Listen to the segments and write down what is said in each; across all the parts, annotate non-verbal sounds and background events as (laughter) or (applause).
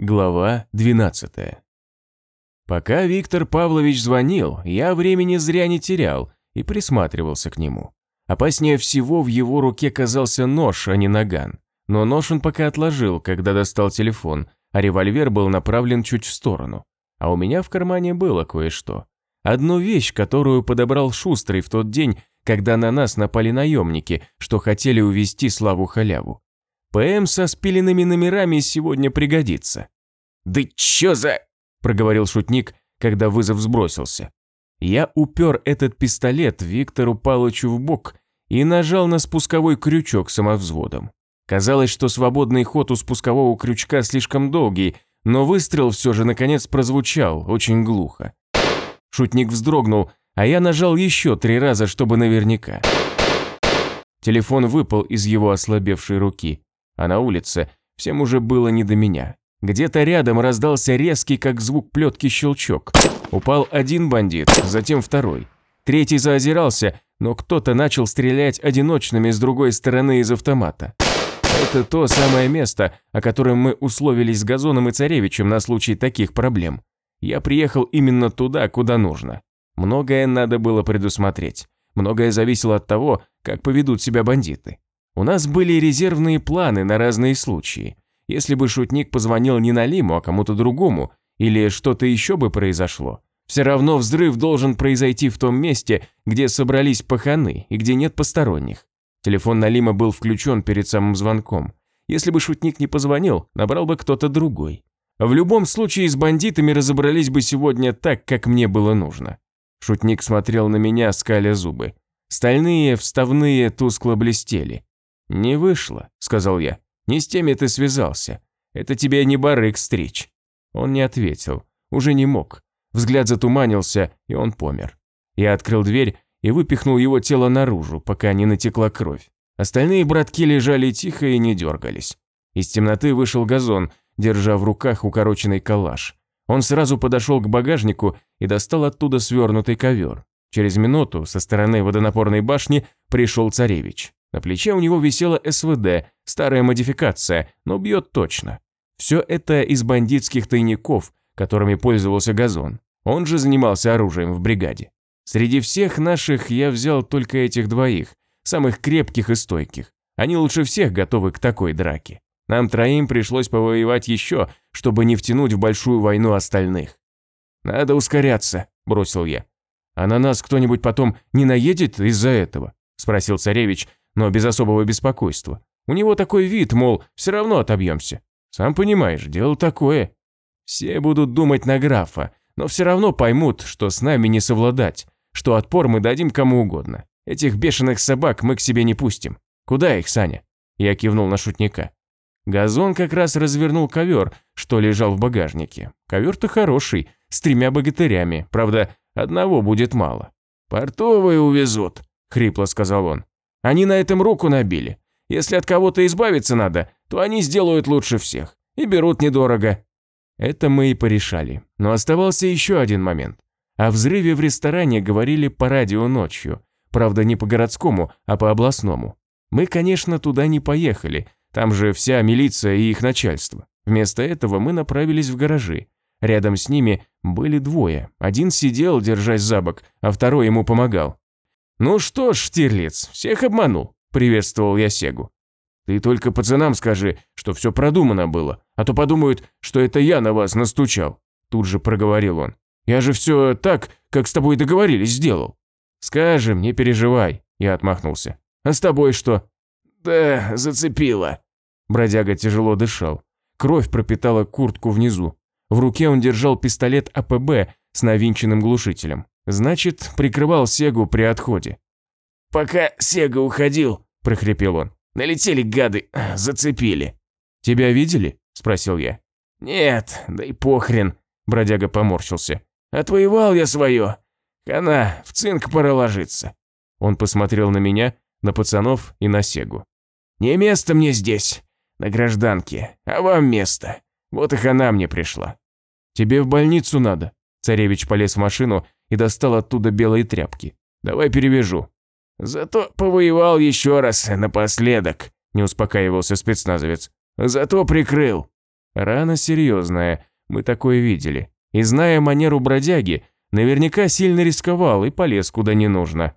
Глава 12. Пока Виктор Павлович звонил, я времени зря не терял и присматривался к нему. Опаснее всего в его руке казался нож, а не наган. Но нож он пока отложил, когда достал телефон, а револьвер был направлен чуть в сторону. А у меня в кармане было кое-что. Одну вещь, которую подобрал Шустрый в тот день, когда на нас напали наемники, что хотели увести Славу Халяву. ПМ со спиленными номерами сегодня пригодится. «Да чё за...» – проговорил шутник, когда вызов сбросился. Я упер этот пистолет Виктору Палычу в бок и нажал на спусковой крючок самовзводом. Казалось, что свободный ход у спускового крючка слишком долгий, но выстрел все же наконец прозвучал очень глухо. Шутник вздрогнул, а я нажал еще три раза, чтобы наверняка. Телефон выпал из его ослабевшей руки а на улице всем уже было не до меня. Где-то рядом раздался резкий, как звук плетки, щелчок. Упал один бандит, затем второй. Третий заозирался, но кто-то начал стрелять одиночными с другой стороны из автомата. Это то самое место, о котором мы условились с Газоном и Царевичем на случай таких проблем. Я приехал именно туда, куда нужно. Многое надо было предусмотреть. Многое зависело от того, как поведут себя бандиты. У нас были резервные планы на разные случаи. Если бы шутник позвонил не Налиму, а кому-то другому, или что-то еще бы произошло, все равно взрыв должен произойти в том месте, где собрались паханы и где нет посторонних. Телефон Налима был включен перед самым звонком. Если бы шутник не позвонил, набрал бы кто-то другой. В любом случае с бандитами разобрались бы сегодня так, как мне было нужно. Шутник смотрел на меня, скаля зубы. Стальные, вставные, тускло блестели. «Не вышло», – сказал я. «Не с теми ты связался. Это тебе не барык стричь». Он не ответил. Уже не мог. Взгляд затуманился, и он помер. Я открыл дверь и выпихнул его тело наружу, пока не натекла кровь. Остальные братки лежали тихо и не дергались. Из темноты вышел газон, держа в руках укороченный калаш. Он сразу подошел к багажнику и достал оттуда свернутый ковер. Через минуту со стороны водонапорной башни пришел царевич. На плече у него висела СВД, старая модификация, но бьет точно. Все это из бандитских тайников, которыми пользовался Газон. Он же занимался оружием в бригаде. Среди всех наших я взял только этих двоих, самых крепких и стойких. Они лучше всех готовы к такой драке. Нам троим пришлось повоевать еще, чтобы не втянуть в большую войну остальных. «Надо ускоряться», – бросил я. «А на нас кто-нибудь потом не наедет из-за этого?» – спросил царевич, но без особого беспокойства. У него такой вид, мол, все равно отобьемся. Сам понимаешь, дело такое. Все будут думать на графа, но все равно поймут, что с нами не совладать, что отпор мы дадим кому угодно. Этих бешеных собак мы к себе не пустим. Куда их, Саня? Я кивнул на шутника. Газон как раз развернул ковер, что лежал в багажнике. Ковер-то хороший, с тремя богатырями, правда, одного будет мало. «Портовые увезут», – хрипло сказал он. Они на этом руку набили. Если от кого-то избавиться надо, то они сделают лучше всех. И берут недорого. Это мы и порешали. Но оставался еще один момент. О взрыве в ресторане говорили по радио ночью. Правда, не по городскому, а по областному. Мы, конечно, туда не поехали. Там же вся милиция и их начальство. Вместо этого мы направились в гаражи. Рядом с ними были двое. Один сидел, держась за бок, а второй ему помогал. «Ну что ж, Штирлиц, всех обманул», – приветствовал я Сегу. «Ты только пацанам скажи, что все продумано было, а то подумают, что это я на вас настучал», – тут же проговорил он. «Я же все так, как с тобой договорились, сделал». «Скажем, не переживай», – я отмахнулся. «А с тобой что?» «Да, зацепило». Бродяга тяжело дышал. Кровь пропитала куртку внизу. В руке он держал пистолет АПБ с навинченным глушителем. Значит, прикрывал Сегу при отходе. «Пока Сега уходил», – прохрипел он, – «налетели гады, (clears throat) зацепили». «Тебя видели?» – спросил я. «Нет, да и похрен», – бродяга поморщился. «Отвоевал я свое. Хана, в цинк пора ложиться». Он посмотрел на меня, на пацанов и на Сегу. «Не место мне здесь, на гражданке, а вам место. Вот и хана мне пришла». «Тебе в больницу надо». Царевич полез в машину и достал оттуда белые тряпки. «Давай перевяжу». «Зато повоевал еще раз напоследок», – не успокаивался спецназовец. «Зато прикрыл». Рана серьезная, мы такое видели. И зная манеру бродяги, наверняка сильно рисковал и полез куда не нужно.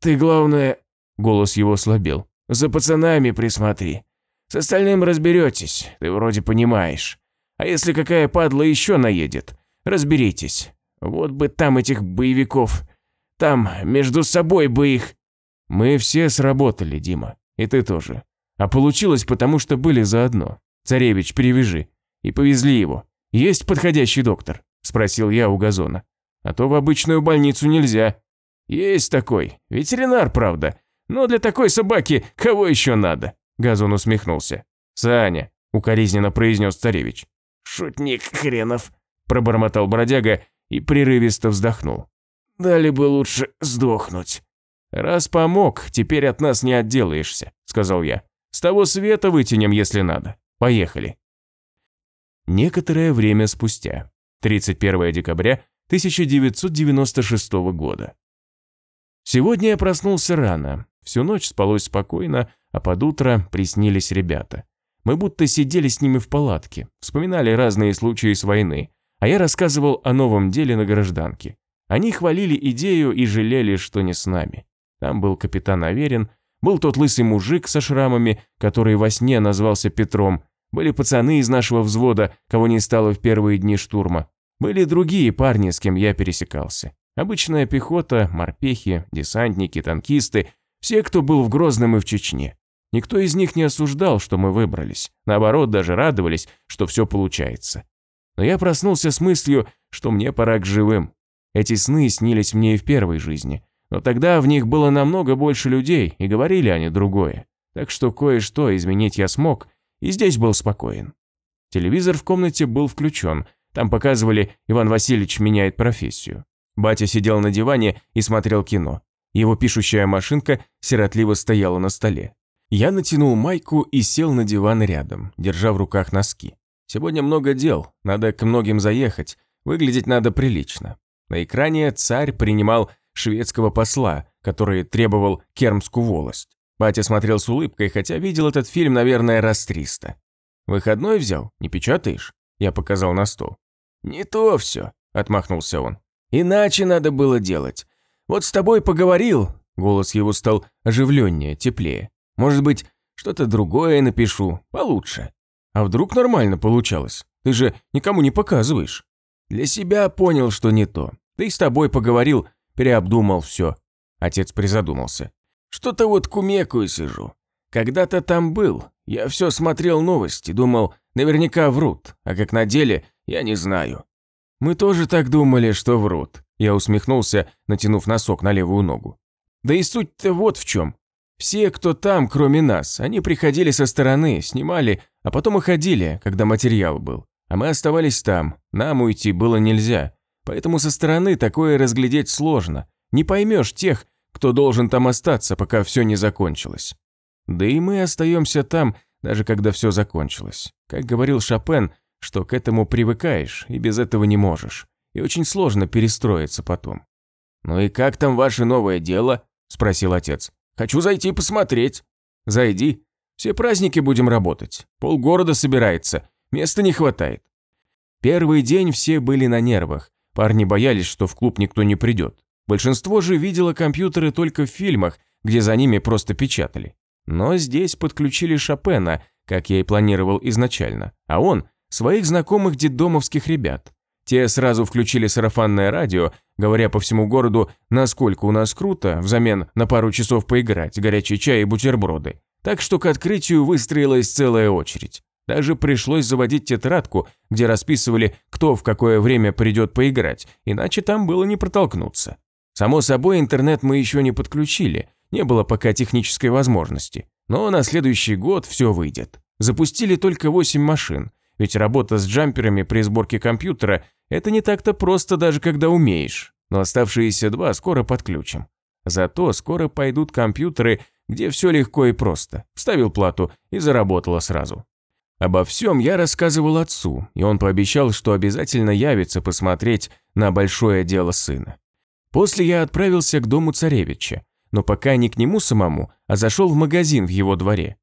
«Ты, главное...» – голос его слабел. «За пацанами присмотри. С остальным разберетесь, ты вроде понимаешь. А если какая падла еще наедет, разберитесь. Вот бы там этих боевиков. Там между собой бы их...» «Мы все сработали, Дима, и ты тоже. А получилось потому, что были заодно. Царевич, перевяжи. И повезли его. Есть подходящий доктор?» – спросил я у газона. «А то в обычную больницу нельзя». «Есть такой. Ветеринар, правда. Но для такой собаки кого еще надо?» Газон усмехнулся. «Саня», – укоризненно произнес царевич. «Шутник хренов», – пробормотал бродяга и прерывисто вздохнул. «Дали бы лучше сдохнуть». «Раз помог, теперь от нас не отделаешься», – сказал я. «С того света вытянем, если надо. Поехали». Некоторое время спустя, 31 декабря 1996 года. Сегодня я проснулся рано, всю ночь спалось спокойно, а под утро приснились ребята. Мы будто сидели с ними в палатке, вспоминали разные случаи с войны, а я рассказывал о новом деле на гражданке. Они хвалили идею и жалели, что не с нами. Там был капитан Аверин, был тот лысый мужик со шрамами, который во сне назвался Петром, были пацаны из нашего взвода, кого не стало в первые дни штурма. Были другие парни, с кем я пересекался. Обычная пехота, морпехи, десантники, танкисты, все, кто был в Грозном и в Чечне. Никто из них не осуждал, что мы выбрались. Наоборот, даже радовались, что все получается. Но я проснулся с мыслью, что мне пора к живым. Эти сны снились мне и в первой жизни. Но тогда в них было намного больше людей, и говорили они другое. Так что кое-что изменить я смог, и здесь был спокоен. Телевизор в комнате был включен, там показывали «Иван Васильевич меняет профессию». Батя сидел на диване и смотрел кино. Его пишущая машинка сиротливо стояла на столе. Я натянул майку и сел на диван рядом, держа в руках носки. Сегодня много дел, надо к многим заехать, выглядеть надо прилично. На экране царь принимал шведского посла, который требовал кермскую волость. Батя смотрел с улыбкой, хотя видел этот фильм, наверное, раз триста. «Выходной взял? Не печатаешь?» Я показал на стол. «Не то все», – отмахнулся он. «Иначе надо было делать. Вот с тобой поговорил». Голос его стал оживленнее, теплее. «Может быть, что-то другое напишу, получше. А вдруг нормально получалось? Ты же никому не показываешь». «Для себя понял, что не то. Ты с тобой поговорил, переобдумал все». Отец призадумался. Что-то вот кумекую сижу. Когда-то там был, я все смотрел новости, думал, наверняка врут, а как на деле, я не знаю. Мы тоже так думали, что врут. Я усмехнулся, натянув носок на левую ногу. Да и суть-то вот в чем. Все, кто там, кроме нас, они приходили со стороны, снимали, а потом уходили, когда материал был. А мы оставались там, нам уйти было нельзя. Поэтому со стороны такое разглядеть сложно. Не поймешь тех, кто должен там остаться, пока все не закончилось. Да и мы остаемся там, даже когда все закончилось. Как говорил Шопен, что к этому привыкаешь и без этого не можешь. И очень сложно перестроиться потом. «Ну и как там ваше новое дело?» – спросил отец. «Хочу зайти посмотреть». «Зайди. Все праздники будем работать. Полгорода собирается. Места не хватает». Первый день все были на нервах. Парни боялись, что в клуб никто не придет. Большинство же видело компьютеры только в фильмах, где за ними просто печатали. Но здесь подключили Шопена, как я и планировал изначально, а он – своих знакомых детдомовских ребят. Те сразу включили сарафанное радио, говоря по всему городу, насколько у нас круто, взамен на пару часов поиграть, горячий чай и бутерброды. Так что к открытию выстроилась целая очередь. Даже пришлось заводить тетрадку, где расписывали, кто в какое время придет поиграть, иначе там было не протолкнуться. Само собой, интернет мы еще не подключили, не было пока технической возможности. Но на следующий год все выйдет. Запустили только 8 машин, ведь работа с джамперами при сборке компьютера – это не так-то просто даже когда умеешь. Но оставшиеся два скоро подключим. Зато скоро пойдут компьютеры, где все легко и просто. Вставил плату и заработало сразу. Обо всем я рассказывал отцу, и он пообещал, что обязательно явится посмотреть на большое дело сына. После я отправился к дому царевича, но пока не к нему самому, а зашел в магазин в его дворе.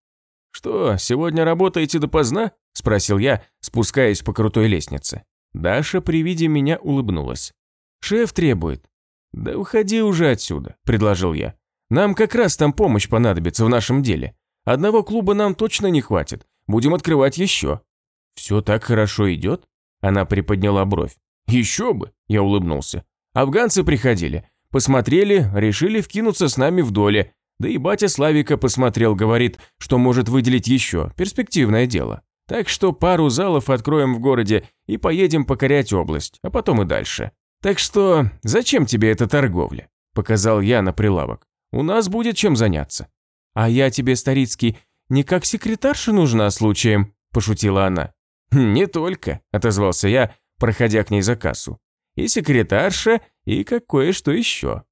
«Что, сегодня работаете допоздна?» – спросил я, спускаясь по крутой лестнице. Даша при виде меня улыбнулась. «Шеф требует». «Да уходи уже отсюда», – предложил я. «Нам как раз там помощь понадобится в нашем деле. Одного клуба нам точно не хватит. Будем открывать еще». «Все так хорошо идет?» Она приподняла бровь. «Еще бы!» – я улыбнулся. «Афганцы приходили. Посмотрели, решили вкинуться с нами в доле. Да и батя Славика посмотрел, говорит, что может выделить еще. Перспективное дело. Так что пару залов откроем в городе и поедем покорять область, а потом и дальше. Так что зачем тебе эта торговля? Показал я на прилавок. У нас будет чем заняться. А я тебе, Старицкий, не как секретарша нужна случаем, пошутила она. Не только, отозвался я, проходя к ней за кассу. И секретарша, и какое-что еще.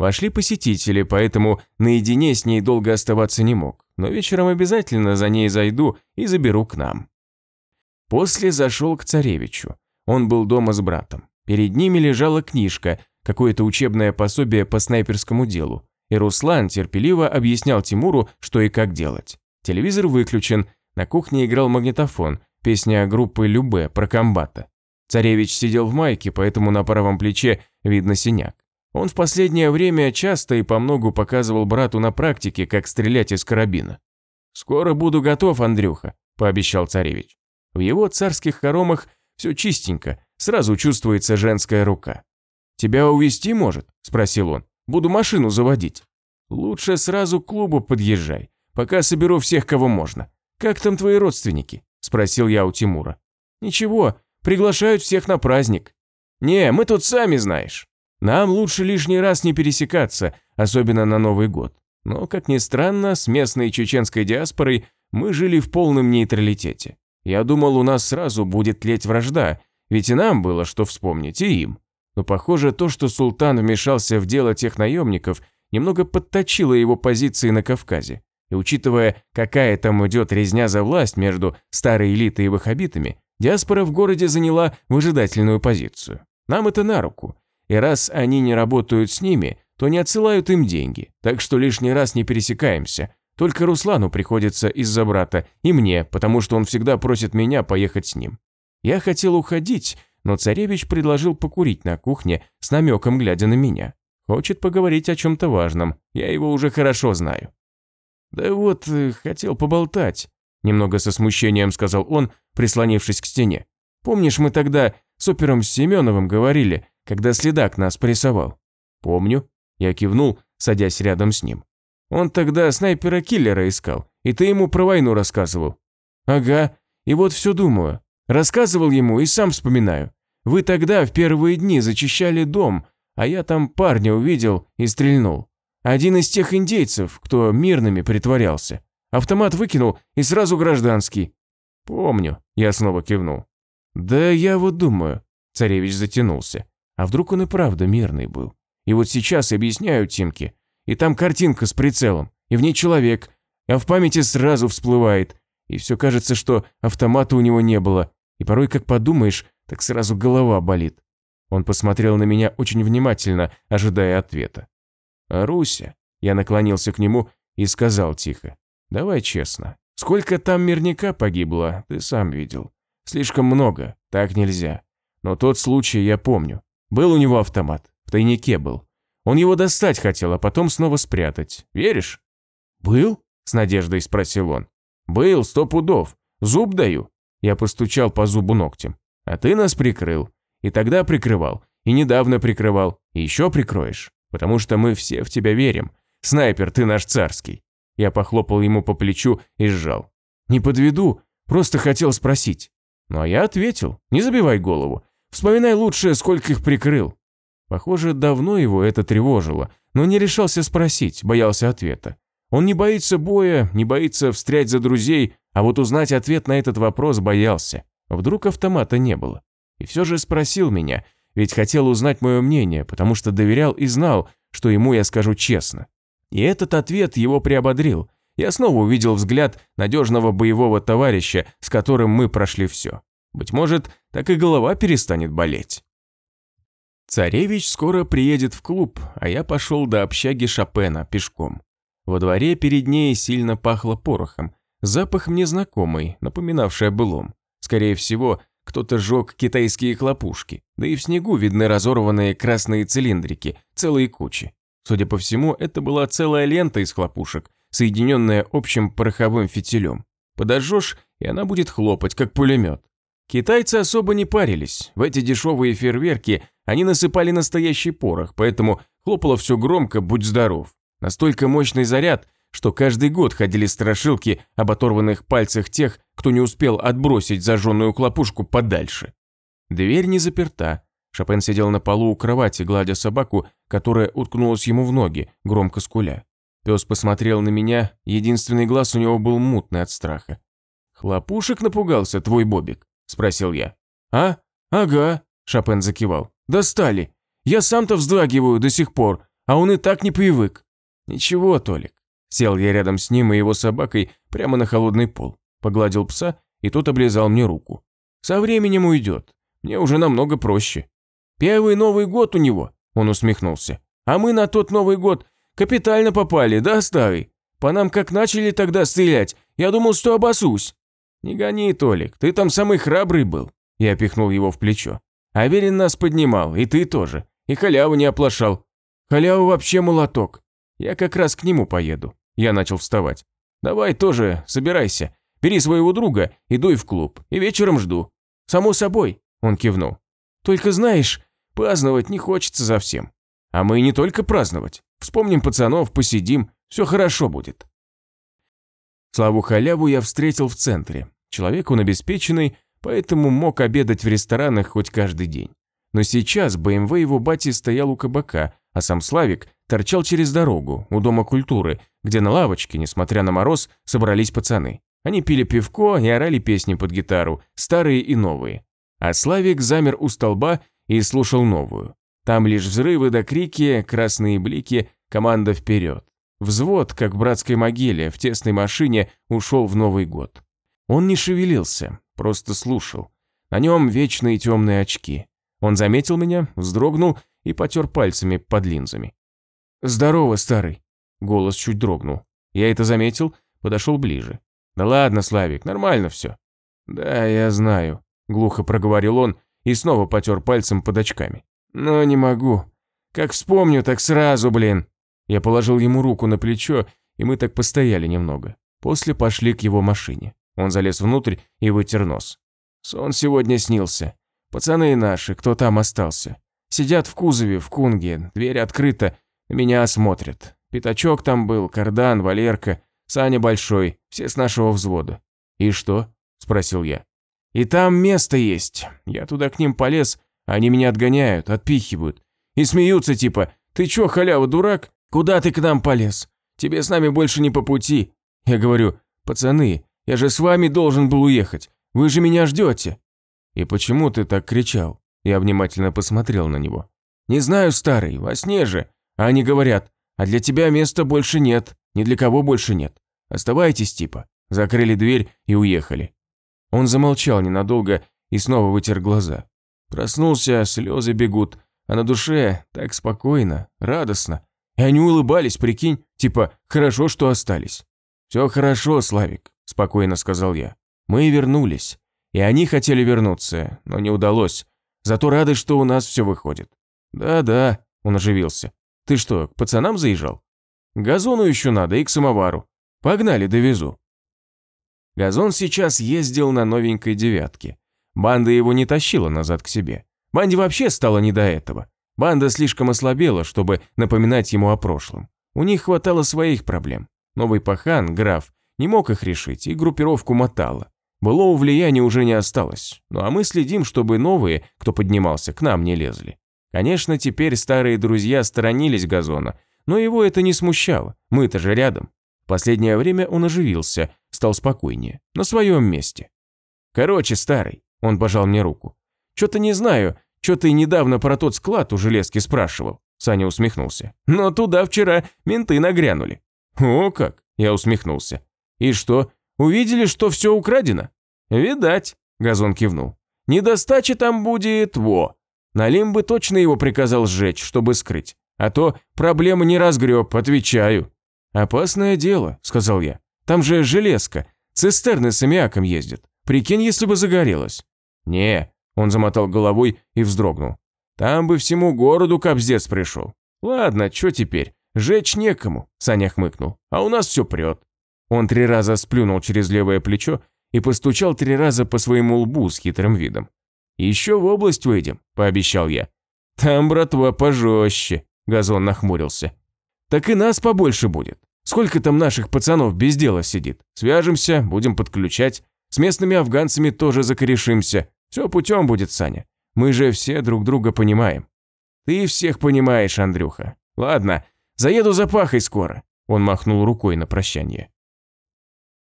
Вошли посетители, поэтому наедине с ней долго оставаться не мог, но вечером обязательно за ней зайду и заберу к нам. После зашел к царевичу. Он был дома с братом. Перед ними лежала книжка, какое-то учебное пособие по снайперскому делу, и Руслан терпеливо объяснял Тимуру, что и как делать. Телевизор выключен, на кухне играл магнитофон, песня группы Любе про комбата. Царевич сидел в майке, поэтому на правом плече видно синяк. Он в последнее время часто и помногу показывал брату на практике, как стрелять из карабина. «Скоро буду готов, Андрюха», – пообещал царевич. В его царских хоромах все чистенько, сразу чувствуется женская рука. «Тебя увезти может?» – спросил он. «Буду машину заводить». «Лучше сразу к клубу подъезжай, пока соберу всех, кого можно. Как там твои родственники?» – спросил я у Тимура. «Ничего, приглашают всех на праздник». «Не, мы тут сами знаешь». Нам лучше лишний раз не пересекаться, особенно на Новый год. Но, как ни странно, с местной чеченской диаспорой мы жили в полном нейтралитете. Я думал, у нас сразу будет тлеть вражда, ведь и нам было что вспомнить, и им. Но, похоже, то, что султан вмешался в дело тех наемников, немного подточило его позиции на Кавказе. И учитывая, какая там идет резня за власть между старой элитой и ваххабитами, диаспора в городе заняла выжидательную позицию. Нам это на руку. И раз они не работают с ними, то не отсылают им деньги, так что лишний раз не пересекаемся. Только Руслану приходится из-за брата, и мне, потому что он всегда просит меня поехать с ним. Я хотел уходить, но царевич предложил покурить на кухне с намеком, глядя на меня. Хочет поговорить о чем-то важном, я его уже хорошо знаю. «Да вот, э, хотел поболтать», – немного со смущением сказал он, прислонившись к стене. «Помнишь, мы тогда с опером Семеновым говорили, когда следак нас прессовал. Помню. Я кивнул, садясь рядом с ним. Он тогда снайпера-киллера искал, и ты ему про войну рассказывал. Ага, и вот все думаю. Рассказывал ему и сам вспоминаю. Вы тогда в первые дни зачищали дом, а я там парня увидел и стрельнул. Один из тех индейцев, кто мирными притворялся. Автомат выкинул и сразу гражданский. Помню, я снова кивнул. Да я вот думаю, царевич затянулся. А вдруг он и правда мирный был? И вот сейчас объясняю Тимке, и там картинка с прицелом, и в ней человек, а в памяти сразу всплывает, и все кажется, что автомата у него не было, и порой, как подумаешь, так сразу голова болит. Он посмотрел на меня очень внимательно, ожидая ответа. «А Руся?» Я наклонился к нему и сказал тихо. «Давай честно. Сколько там мирника погибло, ты сам видел. Слишком много, так нельзя. Но тот случай я помню. Был у него автомат, в тайнике был. Он его достать хотел, а потом снова спрятать. Веришь? Был? С надеждой спросил он. Был, сто пудов. Зуб даю. Я постучал по зубу ногтем. А ты нас прикрыл. И тогда прикрывал. И недавно прикрывал. И еще прикроешь. Потому что мы все в тебя верим. Снайпер, ты наш царский. Я похлопал ему по плечу и сжал. Не подведу, просто хотел спросить. Ну а я ответил, не забивай голову. Вспоминай лучше, сколько их прикрыл. Похоже, давно его это тревожило, но не решался спросить, боялся ответа. Он не боится боя, не боится встрять за друзей, а вот узнать ответ на этот вопрос боялся. Вдруг автомата не было. И все же спросил меня, ведь хотел узнать мое мнение, потому что доверял и знал, что ему я скажу честно. И этот ответ его приободрил. Я снова увидел взгляд надежного боевого товарища, с которым мы прошли все. Быть может, так и голова перестанет болеть. Царевич скоро приедет в клуб, а я пошел до общаги Шопена пешком. Во дворе перед ней сильно пахло порохом. Запах мне знакомый, напоминавший о былом. Скорее всего, кто-то жег китайские хлопушки, да и в снегу видны разорванные красные цилиндрики, целые кучи. Судя по всему, это была целая лента из хлопушек, соединенная общим пороховым фитилем. Подожжешь, и она будет хлопать, как пулемет. Китайцы особо не парились. В эти дешевые фейерверки они насыпали настоящий порох, поэтому хлопало все громко, будь здоров. Настолько мощный заряд, что каждый год ходили страшилки об оторванных пальцах тех, кто не успел отбросить зажженную хлопушку подальше. Дверь не заперта. Шопен сидел на полу у кровати, гладя собаку, которая уткнулась ему в ноги, громко скуля. Пес посмотрел на меня, единственный глаз у него был мутный от страха. «Хлопушек напугался твой Бобик?» – спросил я. «А? Ага», – Шопен закивал. «Достали. Я сам-то вздрагиваю до сих пор, а он и так не привык». «Ничего, Толик, Сел я рядом с ним и его собакой прямо на холодный пол, погладил пса, и тот облизал мне руку. «Со временем уйдет. Мне уже намного проще». «Первый Новый год у него», – он усмехнулся. «А мы на тот Новый год капитально попали, да, старый? По нам как начали тогда стрелять, я думал, что обосусь». «Не гони, Толик, ты там самый храбрый был», – я пихнул его в плечо. «Аверин нас поднимал, и ты тоже, и халяву не оплошал. Халява вообще молоток. Я как раз к нему поеду. Я начал вставать. «Давай тоже, собирайся. Бери своего друга и дуй в клуб. И вечером жду». «Само собой», – он кивнул. «Только знаешь, праздновать не хочется совсем. А мы не только праздновать. Вспомним пацанов, посидим, все хорошо будет». Славу Халяву я встретил в центре. Человек он обеспеченный, поэтому мог обедать в ресторанах хоть каждый день. Но сейчас БМВ его бати стоял у кабака, а сам Славик торчал через дорогу, у Дома культуры, где на лавочке, несмотря на мороз, собрались пацаны. Они пили пивко и орали песни под гитару, старые и новые. А Славик замер у столба и слушал новую. Там лишь взрывы да крики, красные блики, команда вперед. Взвод, как в братской могиле, в тесной машине ушел в Новый год. Он не шевелился, просто слушал. На нем вечные темные очки. Он заметил меня, вздрогнул и потер пальцами под линзами. «Здорово, старый!» Голос чуть дрогнул. Я это заметил, подошел ближе. «Да ладно, Славик, нормально все». «Да, я знаю», – глухо проговорил он и снова потер пальцем под очками. «Но не могу. Как вспомню, так сразу, блин». Я положил ему руку на плечо, и мы так постояли немного. После пошли к его машине. Он залез внутрь и вытер нос. Сон сегодня снился. Пацаны наши, кто там остался. Сидят в кузове, в кунге, дверь открыта, меня осмотрят. Пятачок там был, Кардан, Валерка, Саня Большой, все с нашего взвода. «И что?» – спросил я. «И там место есть. Я туда к ним полез, они меня отгоняют, отпихивают. И смеются типа, ты чё, халява, дурак? Куда ты к нам полез? Тебе с нами больше не по пути». Я говорю, пацаны, я же с вами должен был уехать. Вы же меня ждете. «И почему ты так кричал?» Я внимательно посмотрел на него. «Не знаю, старый, во сне же. А они говорят, а для тебя места больше нет, ни для кого больше нет. Оставайтесь, типа». Закрыли дверь и уехали. Он замолчал ненадолго и снова вытер глаза. Проснулся, слезы бегут, а на душе так спокойно, радостно. И они улыбались, прикинь, типа «хорошо, что остались». «Все хорошо, Славик», – спокойно сказал я. «Мы вернулись. И они хотели вернуться, но не удалось. Зато рады, что у нас все выходит. Да-да, он оживился. Ты что, к пацанам заезжал? Газону еще надо и к самовару. Погнали, довезу. Газон сейчас ездил на новенькой девятке. Банда его не тащила назад к себе. Банде вообще стало не до этого. Банда слишком ослабела, чтобы напоминать ему о прошлом. У них хватало своих проблем. Новый пахан, граф, не мог их решить и группировку мотала. Былого влияния уже не осталось, ну а мы следим, чтобы новые, кто поднимался, к нам не лезли. Конечно, теперь старые друзья сторонились газона, но его это не смущало, мы-то же рядом. Последнее время он оживился, стал спокойнее, на своем месте. Короче, старый, он пожал мне руку. Что-то не знаю, что ты недавно про тот склад у железки спрашивал. Саня усмехнулся. Но туда вчера менты нагрянули. О как, я усмехнулся. И что, Увидели, что все украдено? Видать, Газон кивнул. Недостача там будет, во. Налим бы точно его приказал сжечь, чтобы скрыть. А то проблема не разгреб, отвечаю. Опасное дело, сказал я. Там же железка. Цистерны с аммиаком ездят. Прикинь, если бы загорелось». «Не», – он замотал головой и вздрогнул. «Там бы всему городу кобздец пришел». «Ладно, что теперь? Жечь некому», – Саня хмыкнул. «А у нас все прет». Он три раза сплюнул через левое плечо и постучал три раза по своему лбу с хитрым видом. «Еще в область выйдем», – пообещал я. «Там, братва, пожестче», – Газон нахмурился. «Так и нас побольше будет. Сколько там наших пацанов без дела сидит? Свяжемся, будем подключать. С местными афганцами тоже закорешимся. Все путем будет, Саня. Мы же все друг друга понимаем». «Ты всех понимаешь, Андрюха. Ладно, заеду за пахой скоро», – он махнул рукой на прощание.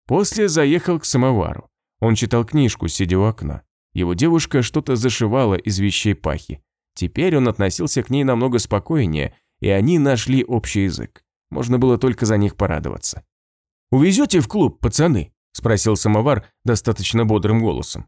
После заехал к самовару. Он читал книжку, сидя у окна. Его девушка что-то зашивала из вещей пахи. Теперь он относился к ней намного спокойнее, и они нашли общий язык. Можно было только за них порадоваться. «Увезете в клуб, пацаны?» – спросил самовар достаточно бодрым голосом.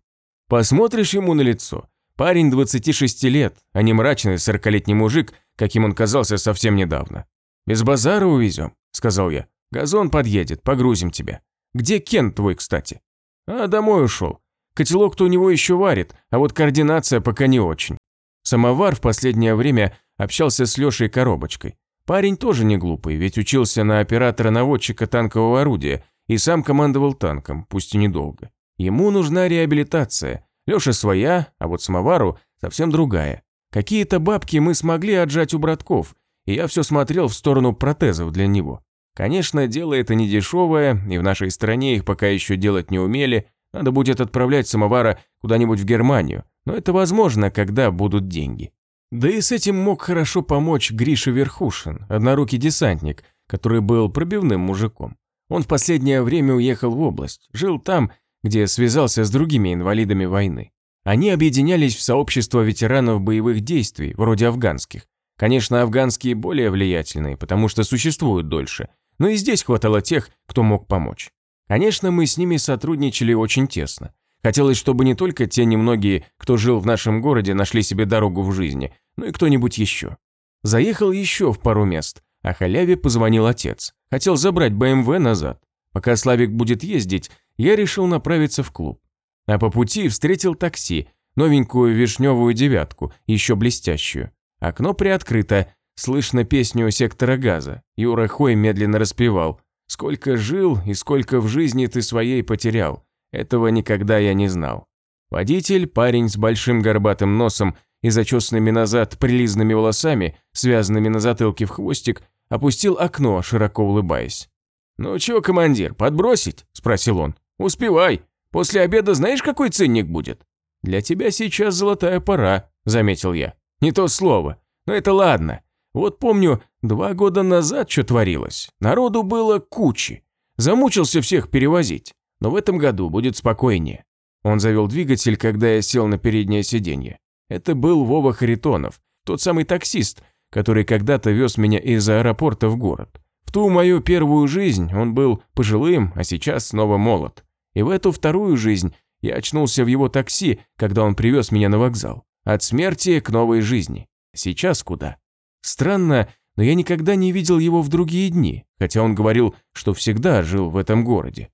«Посмотришь ему на лицо. Парень 26 лет, а не мрачный сорокалетний мужик, каким он казался совсем недавно. «Без базара увезем», – сказал я. «Газон подъедет, погрузим тебя. Где Кен твой, кстати?» «А, домой ушел. Котелок-то у него еще варит, а вот координация пока не очень. Самовар в последнее время общался с Лешей Коробочкой. Парень тоже не глупый, ведь учился на оператора-наводчика танкового орудия и сам командовал танком, пусть и недолго. Ему нужна реабилитация. Леша своя, а вот самовару совсем другая. Какие-то бабки мы смогли отжать у братков, и я все смотрел в сторону протезов для него. Конечно, дело это не дешевое, и в нашей стране их пока еще делать не умели, надо будет отправлять самовара куда-нибудь в Германию, но это возможно, когда будут деньги. Да и с этим мог хорошо помочь Гриша Верхушин, однорукий десантник, который был пробивным мужиком. Он в последнее время уехал в область, жил там, где связался с другими инвалидами войны. Они объединялись в сообщество ветеранов боевых действий, вроде афганских. Конечно, афганские более влиятельные, потому что существуют дольше, но и здесь хватало тех, кто мог помочь. Конечно, мы с ними сотрудничали очень тесно. Хотелось, чтобы не только те немногие, кто жил в нашем городе, нашли себе дорогу в жизни, но и кто-нибудь еще. Заехал еще в пару мест, а халяве позвонил отец. Хотел забрать БМВ назад. Пока Славик будет ездить, я решил направиться в клуб. А по пути встретил такси, новенькую вишневую девятку, еще блестящую. Окно приоткрыто, слышно песню сектора газа. Юра Хой медленно распевал Сколько жил и сколько в жизни ты своей потерял. Этого никогда я не знал. Водитель, парень с большим горбатым носом и зачесанными назад прилизанными волосами, связанными на затылке в хвостик, опустил окно, широко улыбаясь. «Ну чё, командир, подбросить?» – спросил он. «Успевай. После обеда знаешь, какой ценник будет?» «Для тебя сейчас золотая пора», – заметил я. «Не то слово. Но это ладно. Вот помню, два года назад что творилось. Народу было кучи. Замучился всех перевозить. Но в этом году будет спокойнее. Он завел двигатель, когда я сел на переднее сиденье. Это был Вова Харитонов, тот самый таксист, который когда-то вез меня из аэропорта в город. Ту мою первую жизнь он был пожилым, а сейчас снова молод. И в эту вторую жизнь я очнулся в его такси, когда он привез меня на вокзал. От смерти к новой жизни. Сейчас куда? Странно, но я никогда не видел его в другие дни, хотя он говорил, что всегда жил в этом городе.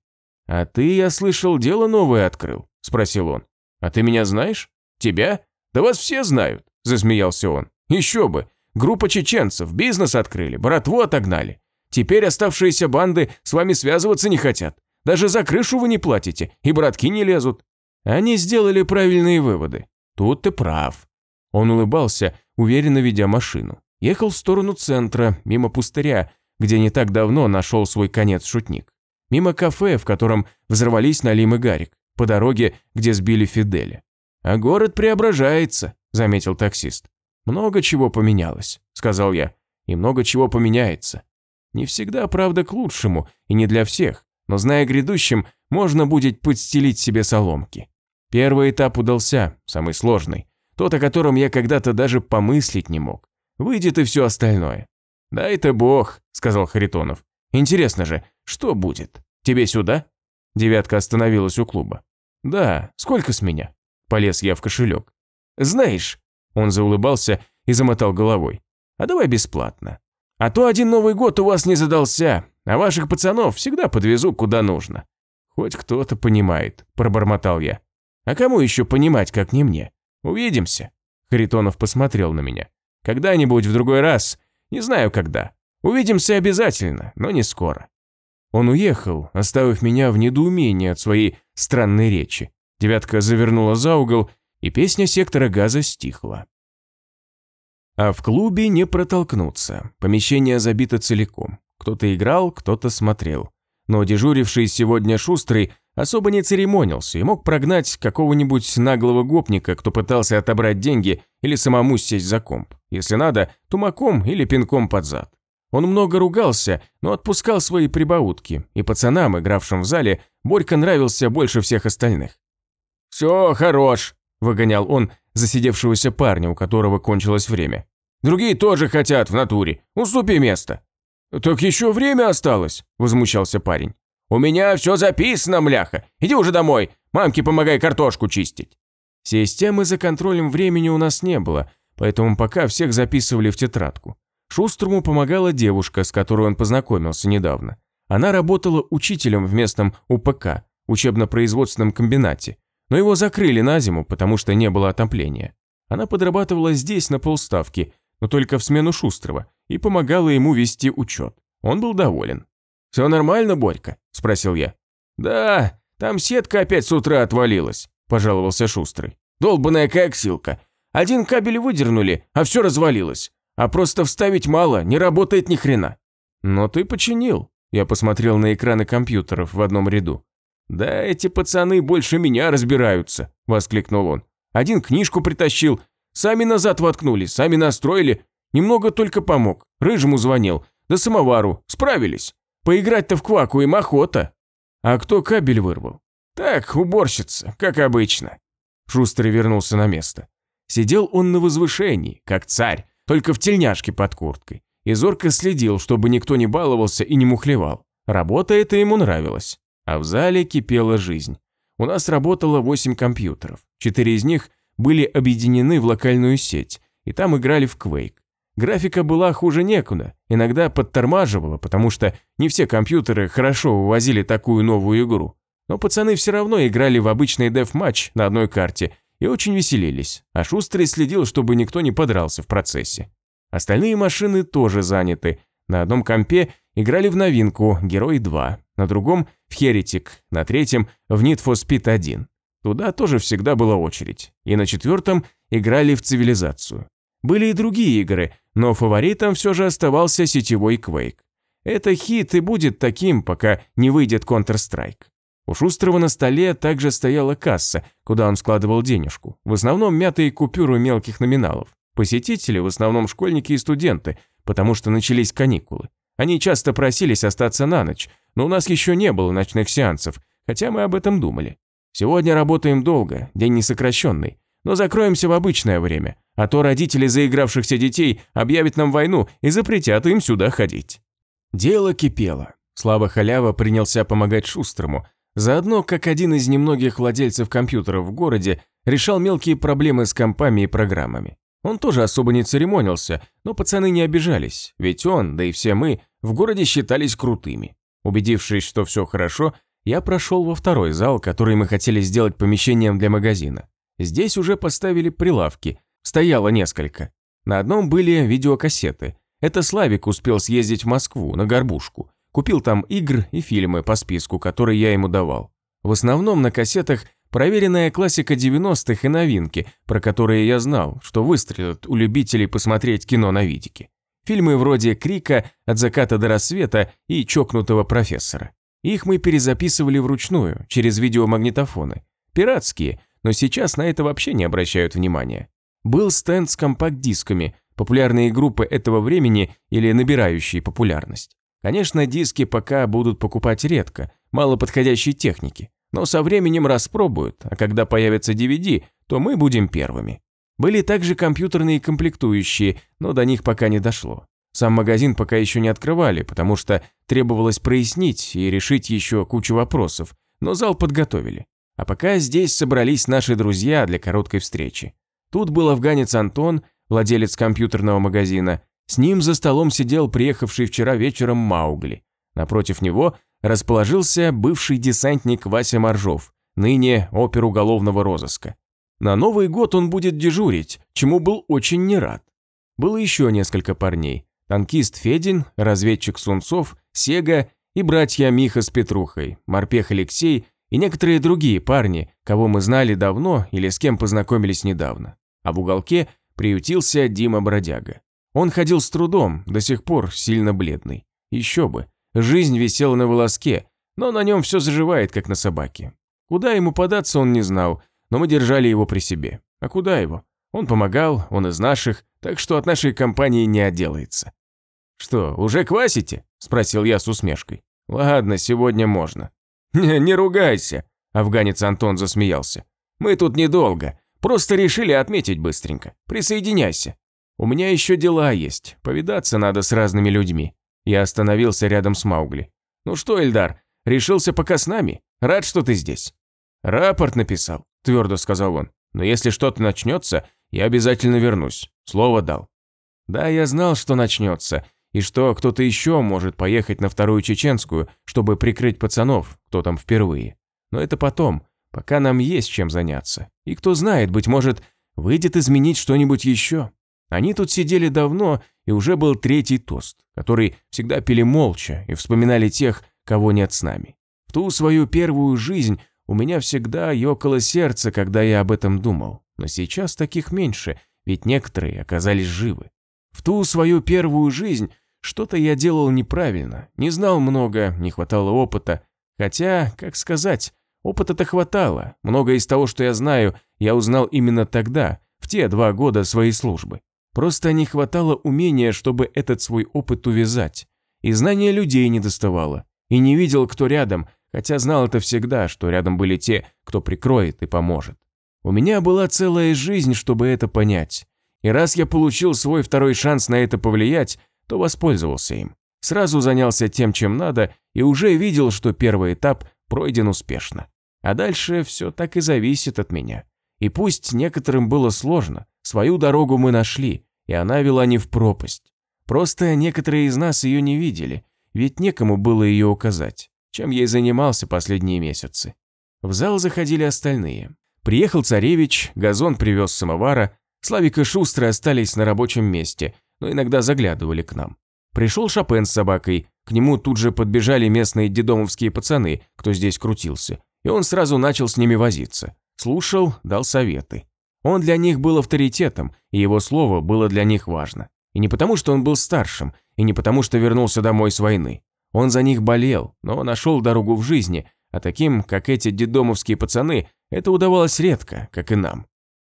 «А ты, я слышал, дело новое открыл?» – спросил он. «А ты меня знаешь? Тебя? Да вас все знают», – засмеялся он. «Еще бы! Группа чеченцев, бизнес открыли, братву отогнали. Теперь оставшиеся банды с вами связываться не хотят. Даже за крышу вы не платите, и братки не лезут». Они сделали правильные выводы. Тут ты прав. Он улыбался, уверенно ведя машину. Ехал в сторону центра, мимо пустыря, где не так давно нашел свой конец шутник. Мимо кафе, в котором взорвались Налим и Гарик, по дороге, где сбили Фиделя. «А город преображается», – заметил таксист. «Много чего поменялось», – сказал я, – «и много чего поменяется. Не всегда, правда, к лучшему, и не для всех, но зная грядущим, можно будет подстелить себе соломки. Первый этап удался, самый сложный, тот, о котором я когда-то даже помыслить не мог. Выйдет и все остальное. «Да это бог», – сказал Харитонов. «Интересно же, что будет? Тебе сюда?» Девятка остановилась у клуба. «Да, сколько с меня?» Полез я в кошелек. «Знаешь», – он заулыбался и замотал головой. «А давай бесплатно. А то один Новый год у вас не задался, а ваших пацанов всегда подвезу куда нужно. Хоть кто-то понимает, пробормотал я. А кому еще понимать, как не мне? Увидимся. Харитонов посмотрел на меня. Когда-нибудь в другой раз, не знаю когда. Увидимся обязательно, но не скоро. Он уехал, оставив меня в недоумении от своей странной речи. Девятка завернула за угол, и песня сектора газа стихла. А в клубе не протолкнуться, помещение забито целиком. Кто-то играл, кто-то смотрел. Но дежуривший сегодня Шустрый особо не церемонился и мог прогнать какого-нибудь наглого гопника, кто пытался отобрать деньги или самому сесть за комп. Если надо, тумаком или пинком под зад. Он много ругался, но отпускал свои прибаутки, и пацанам, игравшим в зале, Борька нравился больше всех остальных. «Все, хорош», – выгонял он засидевшегося парня, у которого кончилось время. «Другие тоже хотят в натуре. Уступи место». «Так еще время осталось», – возмущался парень. «У меня все записано, мляха. Иди уже домой. Мамке помогай картошку чистить». Системы за контролем времени у нас не было, поэтому пока всех записывали в тетрадку. Шустрому помогала девушка, с которой он познакомился недавно. Она работала учителем в местном УПК, учебно-производственном комбинате, но его закрыли на зиму, потому что не было отопления. Она подрабатывала здесь на полставки, но только в смену Шустрого, и помогала ему вести учет. Он был доволен. «Все нормально, Борька?» – спросил я. «Да, там сетка опять с утра отвалилась», – пожаловался Шустрый. «Долбаная коаксилка. Один кабель выдернули, а все развалилось. А просто вставить мало, не работает ни хрена». «Но ты починил», – я посмотрел на экраны компьютеров в одном ряду. «Да эти пацаны больше меня разбираются», – воскликнул он. «Один книжку притащил, сами назад воткнули, сами настроили, немного только помог, рыжему звонил, да самовару, справились. Поиграть-то в кваку им охота». «А кто кабель вырвал?» «Так, уборщица, как обычно». Шустрый вернулся на место. Сидел он на возвышении, как царь, только в тельняшке под курткой. И зорко следил, чтобы никто не баловался и не мухлевал. Работа эта ему нравилась. А в зале кипела жизнь. У нас работало 8 компьютеров. Четыре из них были объединены в локальную сеть, и там играли в Quake. Графика была хуже некуда, иногда подтормаживала, потому что не все компьютеры хорошо вывозили такую новую игру. Но пацаны все равно играли в обычный деф-матч на одной карте и очень веселились, а Шустрый следил, чтобы никто не подрался в процессе. Остальные машины тоже заняты. На одном компе играли в новинку «Герой 2», на другом – в «Херетик», на третьем – в «Need for Speed 1». Туда тоже всегда была очередь. И на четвертом играли в «Цивилизацию». Были и другие игры, но фаворитом все же оставался сетевой Quake. Это хит и будет таким, пока не выйдет Counter-Strike. У Шустрого на столе также стояла касса, куда он складывал денежку. В основном мятые купюры мелких номиналов. Посетители в основном школьники и студенты, потому что начались каникулы. Они часто просились остаться на ночь, но у нас еще не было ночных сеансов, хотя мы об этом думали. Сегодня работаем долго, день не сокращенный, но закроемся в обычное время, а то родители заигравшихся детей объявят нам войну и запретят им сюда ходить. Дело кипело. Слава Халява принялся помогать Шустрому, заодно как один из немногих владельцев компьютеров в городе решал мелкие проблемы с компами и программами. Он тоже особо не церемонился, но пацаны не обижались, ведь он, да и все мы, в городе считались крутыми. Убедившись, что все хорошо, я прошел во второй зал, который мы хотели сделать помещением для магазина. Здесь уже поставили прилавки, стояло несколько. На одном были видеокассеты. Это Славик успел съездить в Москву, на горбушку. Купил там игр и фильмы по списку, который я ему давал. В основном на кассетах проверенная классика 90-х и новинки, про которые я знал, что выстрелят у любителей посмотреть кино на видике. Фильмы вроде «Крика», «От заката до рассвета» и «Чокнутого профессора». Их мы перезаписывали вручную, через видеомагнитофоны. Пиратские, но сейчас на это вообще не обращают внимания. Был стенд с компакт-дисками, популярные группы этого времени или набирающие популярность. Конечно, диски пока будут покупать редко, мало подходящей техники, но со временем распробуют, а когда появится DVD, то мы будем первыми. Были также компьютерные комплектующие, но до них пока не дошло. Сам магазин пока еще не открывали, потому что требовалось прояснить и решить еще кучу вопросов, но зал подготовили. А пока здесь собрались наши друзья для короткой встречи. Тут был афганец Антон, владелец компьютерного магазина. С ним за столом сидел приехавший вчера вечером Маугли. Напротив него расположился бывший десантник Вася Моржов, ныне опер уголовного розыска. На Новый год он будет дежурить, чему был очень не рад. Было еще несколько парней. Танкист Федин, разведчик Сунцов, Сега и братья Миха с Петрухой, Морпех Алексей и некоторые другие парни, кого мы знали давно или с кем познакомились недавно. А в уголке приютился Дима Бродяга. Он ходил с трудом, до сих пор сильно бледный. Еще бы, жизнь висела на волоске, но на нем все заживает, как на собаке. Куда ему податься он не знал, но мы держали его при себе. А куда его? Он помогал, он из наших, так что от нашей компании не отделается. «Что, уже квасите?» – спросил я с усмешкой. «Ладно, сегодня можно». (laughs) «Не, не ругайся», – афганец Антон засмеялся. «Мы тут недолго, просто решили отметить быстренько. Присоединяйся. У меня еще дела есть, повидаться надо с разными людьми». Я остановился рядом с Маугли. «Ну что, Эльдар, решился пока с нами? Рад, что ты здесь». «Рапорт написал», – твердо сказал он. «Но если что-то начнется, я обязательно вернусь. Слово дал». Да, я знал, что начнется, и что кто-то еще может поехать на вторую чеченскую, чтобы прикрыть пацанов, кто там впервые. Но это потом, пока нам есть чем заняться. И кто знает, быть может, выйдет изменить что-нибудь еще. Они тут сидели давно, и уже был третий тост, который всегда пили молча и вспоминали тех, кого нет с нами. В ту свою первую жизнь у меня всегда ёкало сердце, когда я об этом думал. Но сейчас таких меньше, ведь некоторые оказались живы. В ту свою первую жизнь что-то я делал неправильно, не знал много, не хватало опыта. Хотя, как сказать, опыта-то хватало. Многое из того, что я знаю, я узнал именно тогда, в те два года своей службы. Просто не хватало умения, чтобы этот свой опыт увязать. И знания людей не доставало. И не видел, кто рядом, хотя знал это всегда, что рядом были те, кто прикроет и поможет. У меня была целая жизнь, чтобы это понять. И раз я получил свой второй шанс на это повлиять, то воспользовался им. Сразу занялся тем, чем надо, и уже видел, что первый этап пройден успешно. А дальше все так и зависит от меня. И пусть некоторым было сложно, свою дорогу мы нашли, и она вела не в пропасть. Просто некоторые из нас ее не видели, ведь некому было ее указать, чем я и занимался последние месяцы. В зал заходили остальные. Приехал царевич, газон привез самовара, Славик и Шустрый остались на рабочем месте, но иногда заглядывали к нам. Пришел Шопен с собакой, к нему тут же подбежали местные дедомовские пацаны, кто здесь крутился, и он сразу начал с ними возиться. Слушал, дал советы. Он для них был авторитетом, и его слово было для них важно. И не потому, что он был старшим, и не потому, что вернулся домой с войны. Он за них болел, но нашел дорогу в жизни, а таким, как эти дедомовские пацаны, это удавалось редко, как и нам.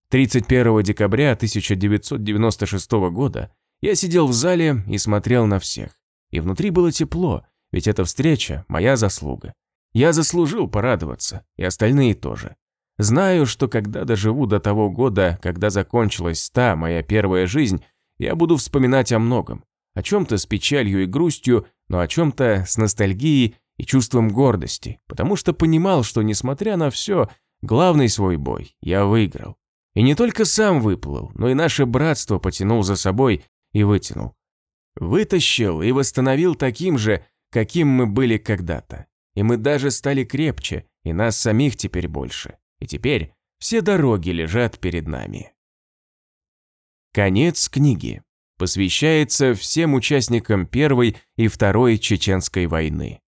31 декабря 1996 года я сидел в зале и смотрел на всех. И внутри было тепло, ведь эта встреча – моя заслуга. Я заслужил порадоваться, и остальные тоже. Знаю, что когда доживу до того года, когда закончилась та моя первая жизнь, я буду вспоминать о многом. О чем-то с печалью и грустью, но о чем-то с ностальгией и чувством гордости, потому что понимал, что, несмотря на все, главный свой бой я выиграл. И не только сам выплыл, но и наше братство потянул за собой и вытянул. Вытащил и восстановил таким же, каким мы были когда-то. И мы даже стали крепче, и нас самих теперь больше. И теперь все дороги лежат перед нами. Конец книги. Посвящается всем участникам Первой и Второй Чеченской войны.